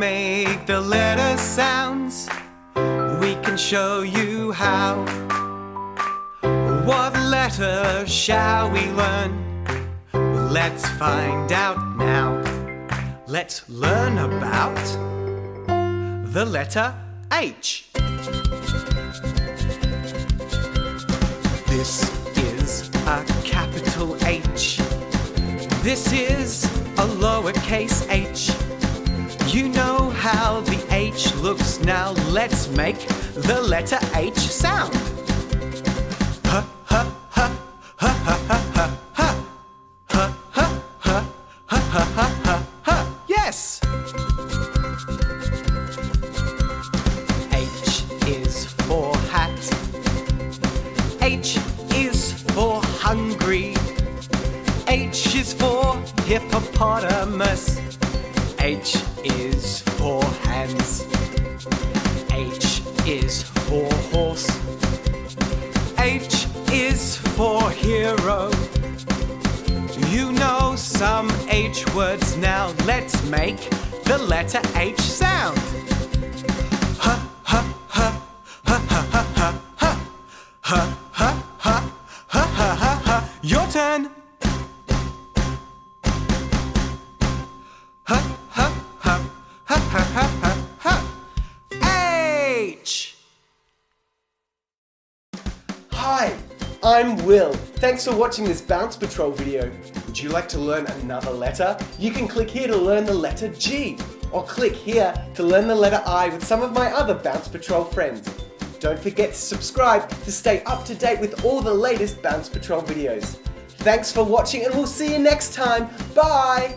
make the letter sounds. We can show you how. What letter shall we learn? Let's find out now. Let's learn about the letter H. This is a capital H. This is a lowercase h. You know how the H looks now. Let's make the letter H sound. Huh, huh, huh, huh, huh, huh, huh. Huh, huh, huh, huh, huh, huh, huh, huh. Yes! H is for hat. H is for hungry. H is for hippopotamus. H is for hands. H is for horse. H is for hero. You know some H words now. Let's make the letter H sound. Ha ha ha. H. Hi, I'm Will. Thanks for watching this Bounce Patrol video. Would you like to learn another letter? You can click here to learn the letter G, or click here to learn the letter I with some of my other Bounce Patrol friends. Don't forget to subscribe to stay up to date with all the latest Bounce Patrol videos. Thanks for watching and we'll see you next time. Bye!